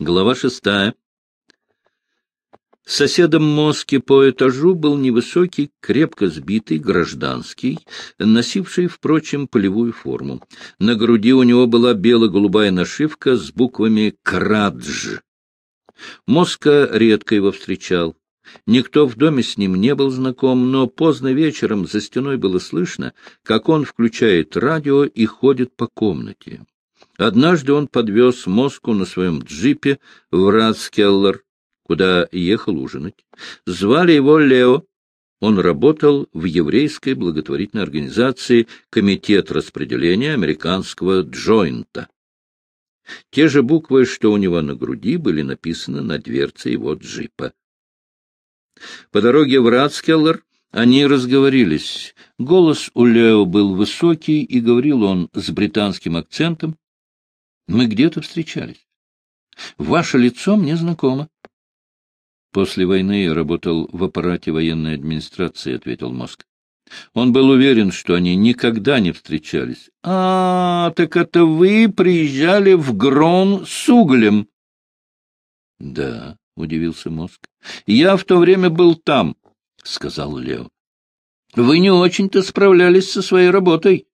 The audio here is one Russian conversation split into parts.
Глава шестая. Соседом Моски по этажу был невысокий, крепко сбитый, гражданский, носивший, впрочем, полевую форму. На груди у него была бело-голубая нашивка с буквами «Крадж». Моска редко его встречал. Никто в доме с ним не был знаком, но поздно вечером за стеной было слышно, как он включает радио и ходит по комнате. Однажды он подвез Моску на своем джипе в Радскеллер, куда ехал ужинать. Звали его Лео. Он работал в еврейской благотворительной организации Комитет распределения американского джойнта. Те же буквы, что у него на груди, были написаны на дверце его джипа. По дороге в Радскеллер они разговорились. Голос у Лео был высокий, и говорил он с британским акцентом. Мы где-то встречались. Ваше лицо мне знакомо. После войны я работал в аппарате военной администрации, — ответил Мозг. Он был уверен, что они никогда не встречались. — А, так это вы приезжали в Грон с углем? — Да, — удивился Мозг. — Я в то время был там, — сказал Лео. — Вы не очень-то справлялись со своей работой.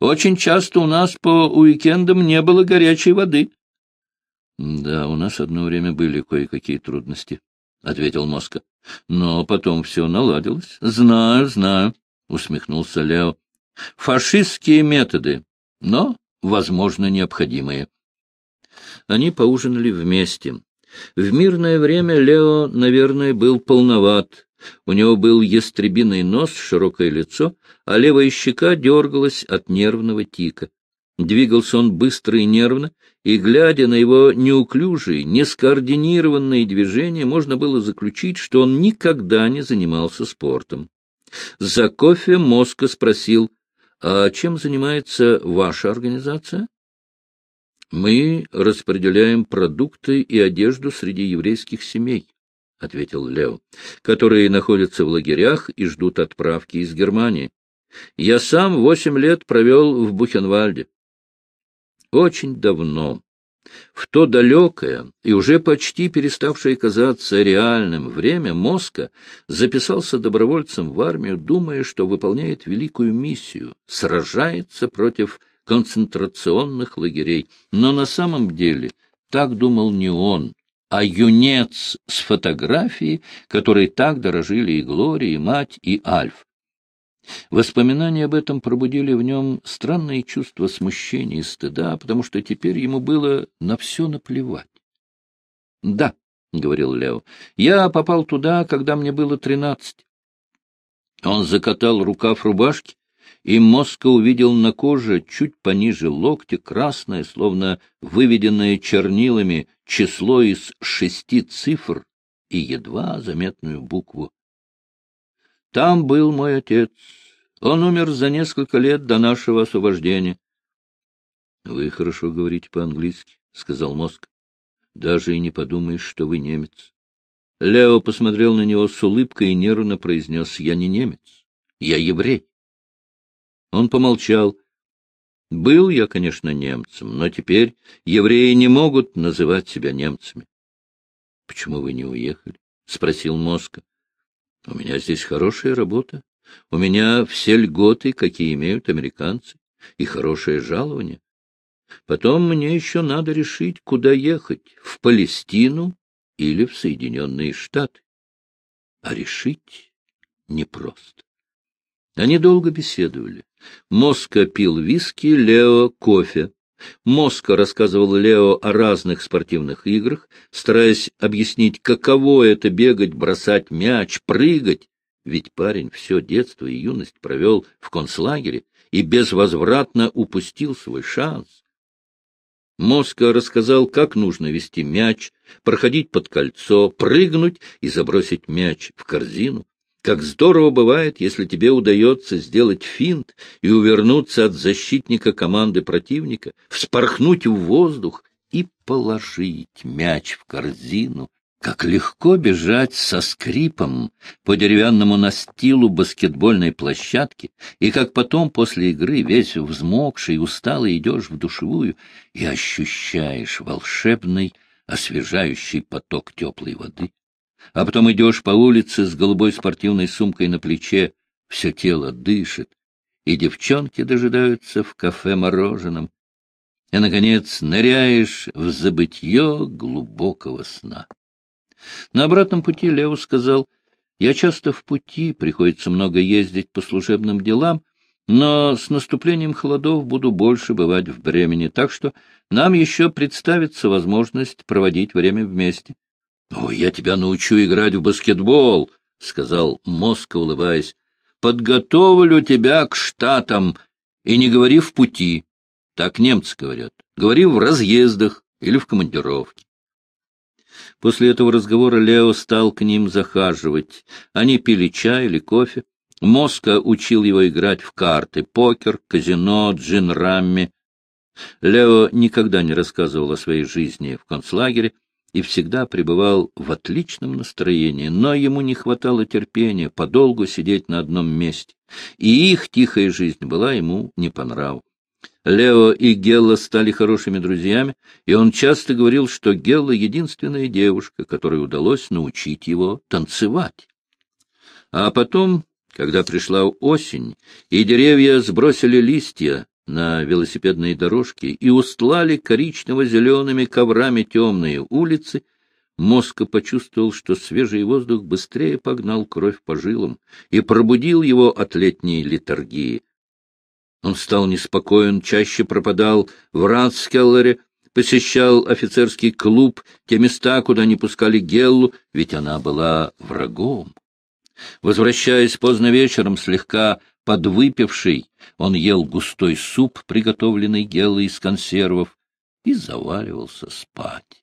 Очень часто у нас по уикендам не было горячей воды. — Да, у нас одно время были кое-какие трудности, — ответил Моска. — Но потом все наладилось. — Знаю, знаю, — усмехнулся Лео. — Фашистские методы, но, возможно, необходимые. Они поужинали вместе. В мирное время Лео, наверное, был полноват, у него был ястребиный нос, широкое лицо, а левая щека дергалась от нервного тика. Двигался он быстро и нервно, и, глядя на его неуклюжие, нескоординированные движения, можно было заключить, что он никогда не занимался спортом. За кофе Моска спросил, а чем занимается ваша организация? Мы распределяем продукты и одежду среди еврейских семей. — ответил Лео, — которые находятся в лагерях и ждут отправки из Германии. Я сам восемь лет провел в Бухенвальде. Очень давно, в то далекое и уже почти переставшее казаться реальным время, Моска записался добровольцем в армию, думая, что выполняет великую миссию, сражается против концентрационных лагерей. Но на самом деле так думал не он, а юнец с фотографией, которой так дорожили и Глория, и мать, и Альф. Воспоминания об этом пробудили в нем странные чувства смущения и стыда, потому что теперь ему было на все наплевать. — Да, — говорил Лео, — я попал туда, когда мне было тринадцать. Он закатал рукав рубашки и Моска увидел на коже чуть пониже локтя красное, словно выведенное чернилами, число из шести цифр и едва заметную букву. Там был мой отец. Он умер за несколько лет до нашего освобождения. — Вы хорошо говорите по-английски, — сказал Мозг. — Даже и не подумаешь, что вы немец. Лео посмотрел на него с улыбкой и нервно произнес, — Я не немец, я еврей. Он помолчал. Был я, конечно, немцем, но теперь евреи не могут называть себя немцами. — Почему вы не уехали? — спросил Моска. — У меня здесь хорошая работа. У меня все льготы, какие имеют американцы, и хорошее жалование. Потом мне еще надо решить, куда ехать — в Палестину или в Соединенные Штаты. А решить непросто. Они долго беседовали. Моска пил виски, Лео — кофе. Моска рассказывал Лео о разных спортивных играх, стараясь объяснить, каково это бегать, бросать мяч, прыгать. Ведь парень все детство и юность провел в концлагере и безвозвратно упустил свой шанс. Моска рассказал, как нужно вести мяч, проходить под кольцо, прыгнуть и забросить мяч в корзину. Как здорово бывает, если тебе удается сделать финт и увернуться от защитника команды противника, вспорхнуть в воздух и положить мяч в корзину. Как легко бежать со скрипом по деревянному настилу баскетбольной площадки, и как потом после игры весь взмокший и усталый идешь в душевую и ощущаешь волшебный освежающий поток теплой воды. А потом идешь по улице с голубой спортивной сумкой на плече, все тело дышит, и девчонки дожидаются в кафе мороженым. И, наконец, ныряешь в забытье глубокого сна. На обратном пути Лео сказал, «Я часто в пути, приходится много ездить по служебным делам, но с наступлением холодов буду больше бывать в Бремени, так что нам еще представится возможность проводить время вместе. — О, я тебя научу играть в баскетбол, — сказал Моска, улыбаясь. — Подготовлю тебя к штатам и не говори в пути. Так немцы говорят. Говори в разъездах или в командировке. После этого разговора Лео стал к ним захаживать. Они пили чай или кофе. Моска учил его играть в карты, покер, казино, джин-рамми. Лео никогда не рассказывал о своей жизни в концлагере и всегда пребывал в отличном настроении, но ему не хватало терпения подолгу сидеть на одном месте, и их тихая жизнь была ему не по нраву. Лео и Гелла стали хорошими друзьями, и он часто говорил, что Гелла — единственная девушка, которой удалось научить его танцевать. А потом когда пришла осень, и деревья сбросили листья на велосипедные дорожки и устлали коричнево-зелеными коврами темные улицы, Моска почувствовал, что свежий воздух быстрее погнал кровь по жилам и пробудил его от летней литургии. Он стал неспокоен, чаще пропадал в Ратскеллере, посещал офицерский клуб, те места, куда не пускали Геллу, ведь она была врагом. Возвращаясь поздно вечером, слегка подвыпивший, он ел густой суп, приготовленный Геллой из консервов, и заваливался спать.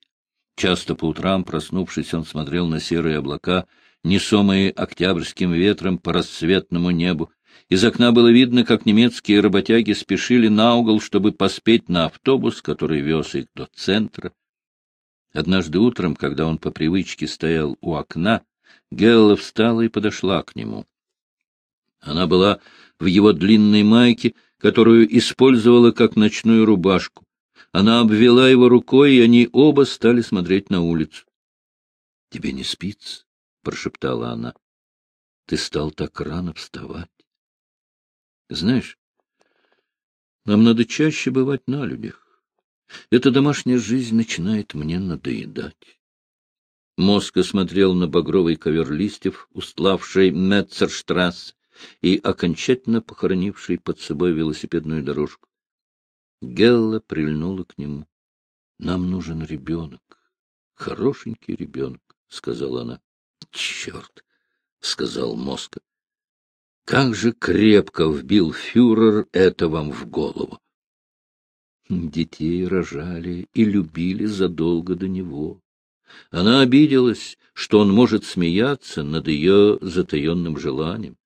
Часто по утрам, проснувшись, он смотрел на серые облака, несомые октябрьским ветром по рассветному небу. Из окна было видно, как немецкие работяги спешили на угол, чтобы поспеть на автобус, который вез их до центра. Однажды утром, когда он по привычке стоял у окна, Гелла встала и подошла к нему. Она была в его длинной майке, которую использовала как ночную рубашку. Она обвела его рукой, и они оба стали смотреть на улицу. — Тебе не спится? — прошептала она. — Ты стал так рано вставать. Знаешь, нам надо чаще бывать на людях. Эта домашняя жизнь начинает мне надоедать. Мозг осмотрел на багровый ковер листьев, устлавший Метцерштрасс и окончательно похоронивший под собой велосипедную дорожку. Гелла прильнула к нему. — Нам нужен ребенок. Хорошенький ребенок, — сказала она. — Черт! — сказал мозг. Как же крепко вбил фюрер это вам в голову! Детей рожали и любили задолго до него. Она обиделась, что он может смеяться над ее затаенным желанием.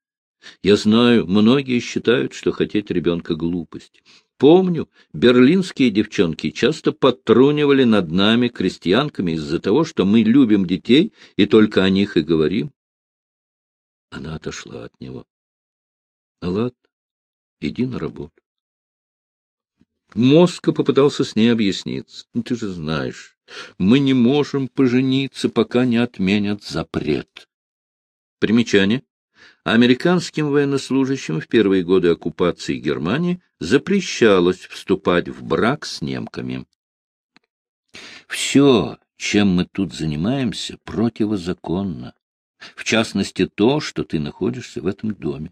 Я знаю, многие считают, что хотеть ребенка — глупость. Помню, берлинские девчонки часто подтрунивали над нами, крестьянками, из-за того, что мы любим детей и только о них и говорим. Она отошла от него. — Ладно, иди на работу. Моска попытался с ней объясниться. Ну, ты же знаешь, мы не можем пожениться, пока не отменят запрет. Примечание. Американским военнослужащим в первые годы оккупации Германии запрещалось вступать в брак с немками. Все, чем мы тут занимаемся, противозаконно. В частности, то, что ты находишься в этом доме.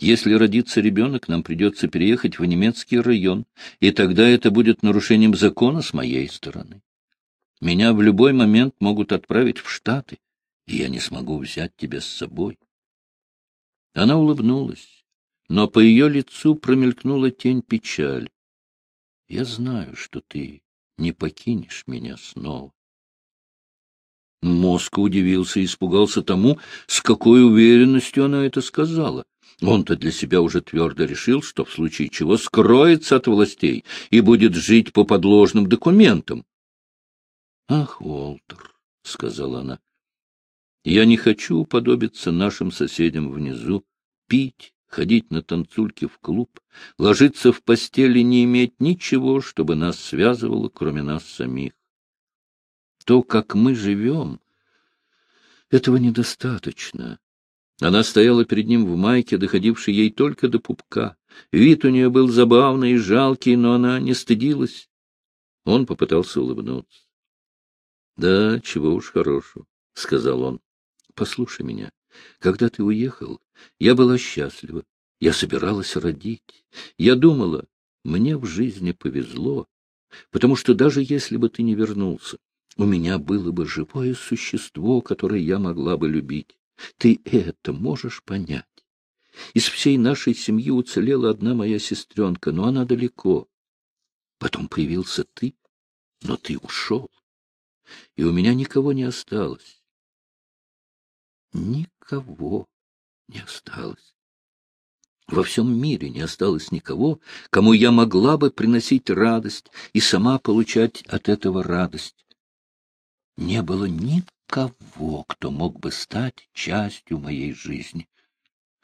Если родится ребенок, нам придется переехать в немецкий район, и тогда это будет нарушением закона с моей стороны. Меня в любой момент могут отправить в Штаты, и я не смогу взять тебя с собой. Она улыбнулась, но по ее лицу промелькнула тень печали. Я знаю, что ты не покинешь меня снова. Мозг удивился и испугался тому, с какой уверенностью она это сказала. Он-то для себя уже твердо решил, что в случае чего скроется от властей и будет жить по подложным документам. — Ах, Уолтер, — сказала она, — я не хочу уподобиться нашим соседям внизу, пить, ходить на танцульки в клуб, ложиться в постели, не иметь ничего, чтобы нас связывало, кроме нас самих. То, как мы живем, этого недостаточно. Она стояла перед ним в майке, доходившей ей только до пупка. Вид у нее был забавный и жалкий, но она не стыдилась. Он попытался улыбнуться. — Да, чего уж хорошего, — сказал он. — Послушай меня. Когда ты уехал, я была счастлива. Я собиралась родить. Я думала, мне в жизни повезло, потому что даже если бы ты не вернулся, у меня было бы живое существо, которое я могла бы любить. Ты это можешь понять? Из всей нашей семьи уцелела одна моя сестренка, но она далеко. Потом появился ты, но ты ушел, и у меня никого не осталось. Никого не осталось. Во всем мире не осталось никого, кому я могла бы приносить радость и сама получать от этого радость. Не было никого, кто мог бы стать частью моей жизни.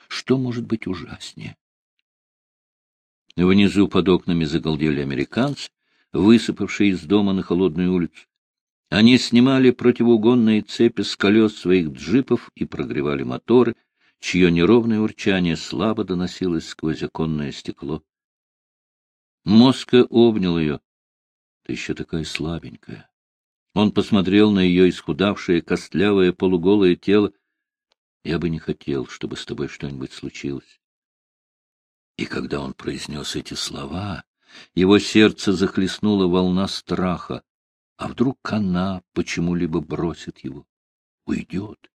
Что может быть ужаснее? Внизу под окнами загалдели американцы, высыпавшие из дома на холодную улицу. Они снимали противоугонные цепи с колес своих джипов и прогревали моторы, чье неровное урчание слабо доносилось сквозь оконное стекло. Моска обнял ее. — Ты еще такая слабенькая. Он посмотрел на ее исхудавшее, костлявое, полуголое тело. — Я бы не хотел, чтобы с тобой что-нибудь случилось. И когда он произнес эти слова, его сердце захлестнула волна страха. А вдруг она почему-либо бросит его, уйдет?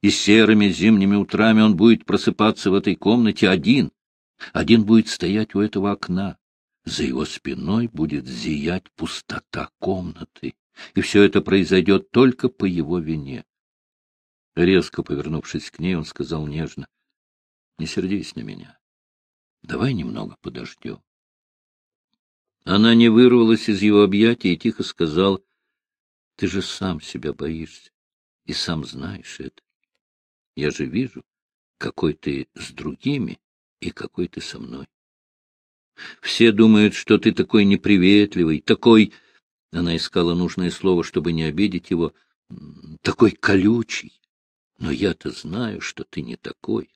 И серыми зимними утрами он будет просыпаться в этой комнате один. Один будет стоять у этого окна. За его спиной будет зиять пустота комнаты. И все это произойдет только по его вине. Резко повернувшись к ней, он сказал нежно, — Не сердись на меня. Давай немного подождем. Она не вырвалась из его объятий и тихо сказала, — Ты же сам себя боишься и сам знаешь это. Я же вижу, какой ты с другими и какой ты со мной. Все думают, что ты такой неприветливый, такой... Она искала нужное слово, чтобы не обидеть его. Такой колючий. Но я-то знаю, что ты не такой.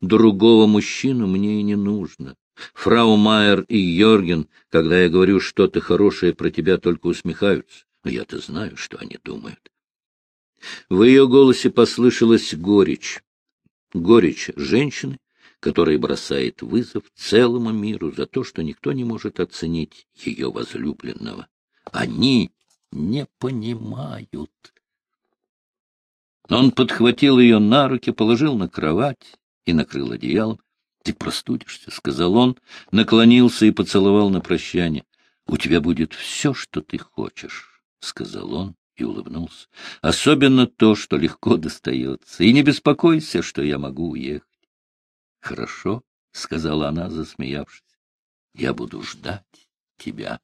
Другого мужчину мне и не нужно. Фрау Майер и Йорген, когда я говорю что-то хорошее про тебя, только усмехаются. Но я-то знаю, что они думают. В ее голосе послышалась горечь. Горечь женщины, которая бросает вызов целому миру за то, что никто не может оценить ее возлюбленного. Они не понимают. Он подхватил ее на руки, положил на кровать и накрыл одеялом. — Ты простудишься, — сказал он, наклонился и поцеловал на прощание. — У тебя будет все, что ты хочешь, — сказал он и улыбнулся. — Особенно то, что легко достается. И не беспокойся, что я могу уехать. — Хорошо, — сказала она, засмеявшись. — Я буду ждать тебя.